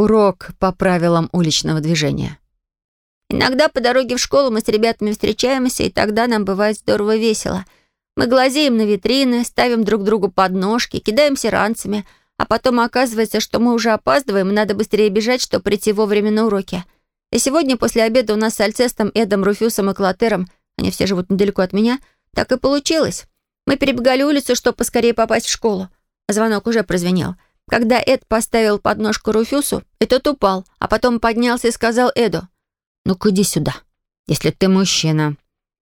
урок по правилам уличного движения. Иногда по дороге в школу мы с ребятами встречаемся, и тогда нам бывает здорово весело. Мы глазеем на витрины, ставим друг другу подножки, кидаемся ранцами, а потом оказывается, что мы уже опаздываем, и надо быстрее бежать, чтобы прийти вовремя на уроки. И сегодня после обеда у нас с Альцестом, Эдом, Руфюсом и Клотером, они все живут недалеко от меня, так и получилось. Мы перебегали улицу, чтобы поскорее попасть в школу. Звонок уже прозвенел. Когда Эд поставил подножку Руфюсу, и тот упал, а потом поднялся и сказал Эду, «Ну-ка иди сюда, если ты мужчина».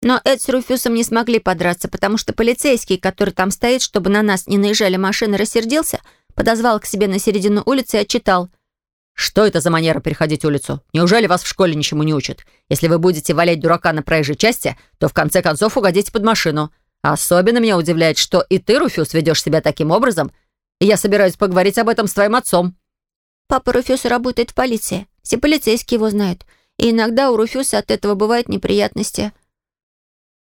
Но Эд с Руфюсом не смогли подраться, потому что полицейский, который там стоит, чтобы на нас не наезжали машины, рассердился, подозвал к себе на середину улицы и отчитал. «Что это за манера переходить улицу? Неужели вас в школе ничему не учат? Если вы будете валять дурака на проезжей части, то в конце концов угодите под машину. Особенно меня удивляет, что и ты, Руфюс, ведешь себя таким образом, и я собираюсь поговорить об этом с твоим отцом». Папа Руфюса работает в полиции. Все полицейские его знают. И иногда у Руфюса от этого бывают неприятности.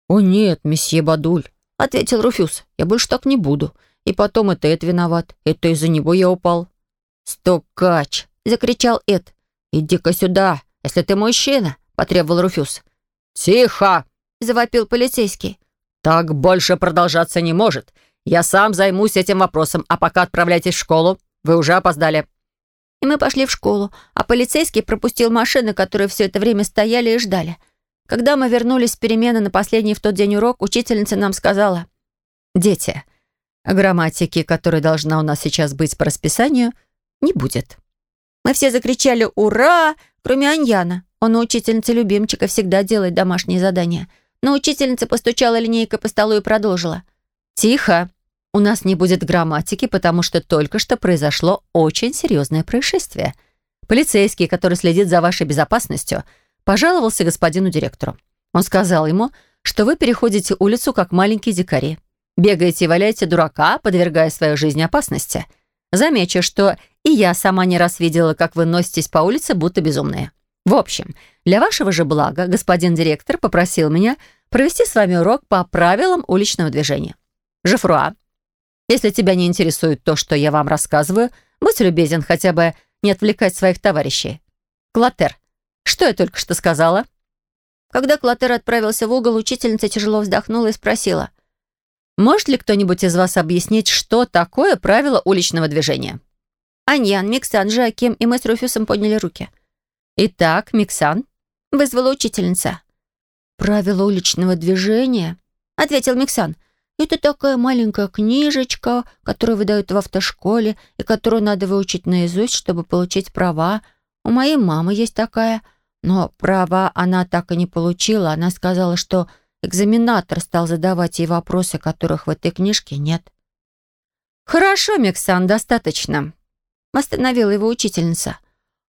«О нет, месье Бадуль», — ответил Руфюс. «Я больше так не буду. И потом это Эд виноват. Это из-за него я упал». «Стукач!» — закричал Эд. «Иди-ка сюда, если ты мужчина», — потребовал Руфюс. «Тихо!» — завопил полицейский. «Так больше продолжаться не может. Я сам займусь этим вопросом, а пока отправляйтесь в школу. Вы уже опоздали». И мы пошли в школу, а полицейский пропустил машины, которые все это время стояли и ждали. Когда мы вернулись с перемены на последний в тот день урок, учительница нам сказала, «Дети, грамматики, которая должна у нас сейчас быть по расписанию, не будет». Мы все закричали «Ура!», кроме Аньяна. Он у учительницы любимчика всегда делает домашние задания. Но учительница постучала линейкой по столу и продолжила. «Тихо! У нас не будет грамматики, потому что только что произошло очень серьезное происшествие. Полицейский, который следит за вашей безопасностью, — пожаловался господину директору. Он сказал ему, что вы переходите улицу как маленькие дикари. Бегаете и валяете дурака, подвергая свою жизнь опасности. Замечу, что и я сама не раз видела, как вы носитесь по улице, будто безумные. В общем, для вашего же блага господин директор попросил меня провести с вами урок по правилам уличного движения. Жефруа, если тебя не интересует то, что я вам рассказываю, будь любезен хотя бы не отвлекать своих товарищей. Клотер, что я только что сказала?» Когда Клотер отправился в угол, учительница тяжело вздохнула и спросила. «Может ли кто-нибудь из вас объяснить, что такое правило уличного движения?» Аньян, Миксан, Жаким и мы с Руфюсом подняли руки. «Итак, Миксан?» — вызвала учительница. «Правила уличного движения?» — ответил Миксан. «Это такая маленькая книжечка, которую выдают в автошколе и которую надо выучить наизусть, чтобы получить права. У моей мамы есть такая. Но права она так и не получила. Она сказала, что экзаменатор стал задавать ей вопросы, которых в этой книжке нет. «Хорошо, Миксан, достаточно», — остановила его учительница.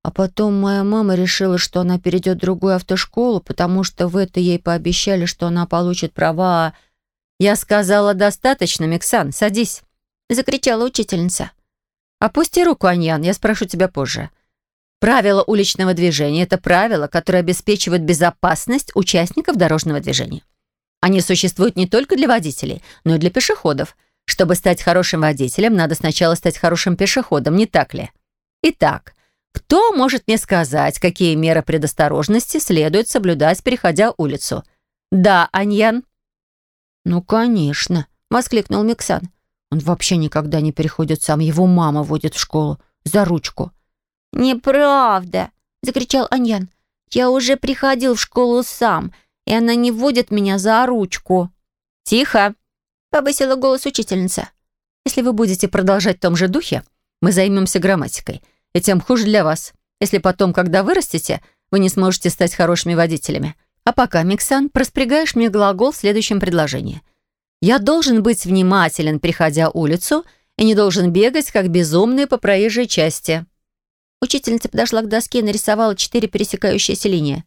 А потом моя мама решила, что она перейдет в другую автошколу, потому что в это ей пообещали, что она получит права. Я сказала, достаточно, Миксан, садись, — закричала учительница. «Опусти руку, Аньян, я спрошу тебя позже. Правила уличного движения — это правила, которые обеспечивают безопасность участников дорожного движения. Они существуют не только для водителей, но и для пешеходов. Чтобы стать хорошим водителем, надо сначала стать хорошим пешеходом, не так ли? Итак, кто может мне сказать, какие меры предосторожности следует соблюдать, переходя улицу? Да, Аньян? «Ну, конечно», — воскликнул Миксан. «Он вообще никогда не переходит сам, его мама водит в школу за ручку». «Неправда!» — закричал Аньян. «Я уже приходил в школу сам, и она не водит меня за ручку». «Тихо!» — повысила голос учительница. «Если вы будете продолжать в том же духе, мы займемся грамматикой, и тем хуже для вас, если потом, когда вырастете, вы не сможете стать хорошими водителями. А пока, Миксан, проспрягаешь мне глагол в следующем предложении. Я должен быть внимателен, приходя улицу, и не должен бегать, как безумный по проезжей части». Учительница подошла к доске и нарисовала четыре пересекающиеся линии.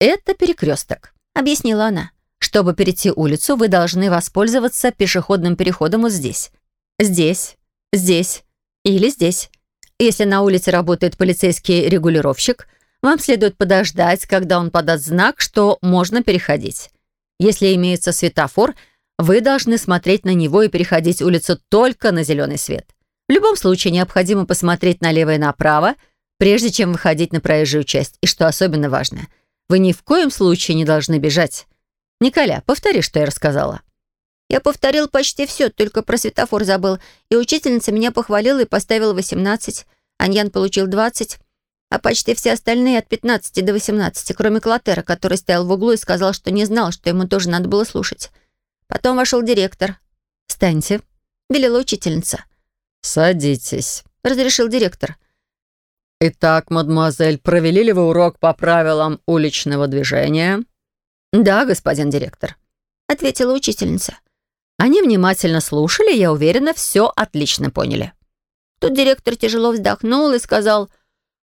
«Это перекресток», — объяснила она. «Чтобы перейти улицу, вы должны воспользоваться пешеходным переходом вот здесь. Здесь, здесь или здесь. Если на улице работает полицейский регулировщик, вам следует подождать, когда он подаст знак, что можно переходить. Если имеется светофор, вы должны смотреть на него и переходить улицу только на зеленый свет. В любом случае необходимо посмотреть налево и направо, прежде чем выходить на проезжую часть. И что особенно важно, вы ни в коем случае не должны бежать. Николя, повтори, что я рассказала». Я повторил почти все, только про светофор забыл, и учительница меня похвалила и поставила 18. Аньян получил 20, а почти все остальные от 15 до 18, кроме Клотера, который стоял в углу и сказал, что не знал, что ему тоже надо было слушать. Потом вошел директор. «Встаньте», — велела учительница. «Садитесь», — разрешил директор. «Итак, мадемуазель, провели ли вы урок по правилам уличного движения?» «Да, господин директор», — ответила учительница. Они внимательно слушали, я уверена, все отлично поняли. Тут директор тяжело вздохнул и сказал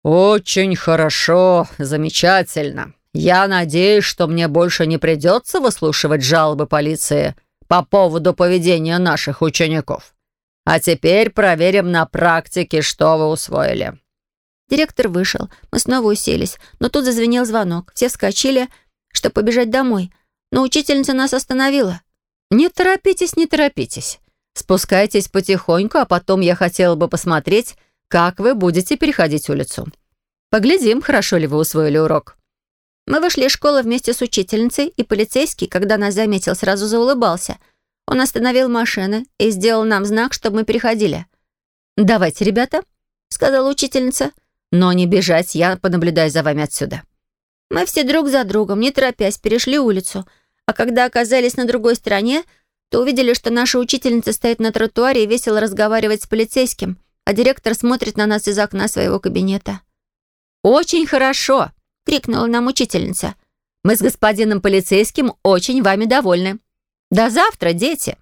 «Очень хорошо, замечательно. Я надеюсь, что мне больше не придется выслушивать жалобы полиции по поводу поведения наших учеников. А теперь проверим на практике, что вы усвоили». Директор вышел. Мы снова уселись. Но тут зазвенел звонок. Все вскочили, чтобы побежать домой. Но учительница нас остановила. «Не торопитесь, не торопитесь. Спускайтесь потихоньку, а потом я хотела бы посмотреть, как вы будете переходить улицу. Поглядим, хорошо ли вы усвоили урок». Мы вышли из школы вместе с учительницей, и полицейский, когда нас заметил, сразу заулыбался. Он остановил машины и сделал нам знак, чтобы мы переходили. «Давайте, ребята», — сказала учительница. Но не бежать, я понаблюдаю за вами отсюда». Мы все друг за другом, не торопясь, перешли улицу. А когда оказались на другой стороне, то увидели, что наша учительница стоит на тротуаре и весело разговаривает с полицейским, а директор смотрит на нас из окна своего кабинета. «Очень хорошо!» — крикнула нам учительница. «Мы с господином полицейским очень вами довольны. До завтра, дети!»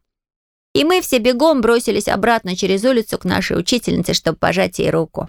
И мы все бегом бросились обратно через улицу к нашей учительнице, чтобы пожать ей руку.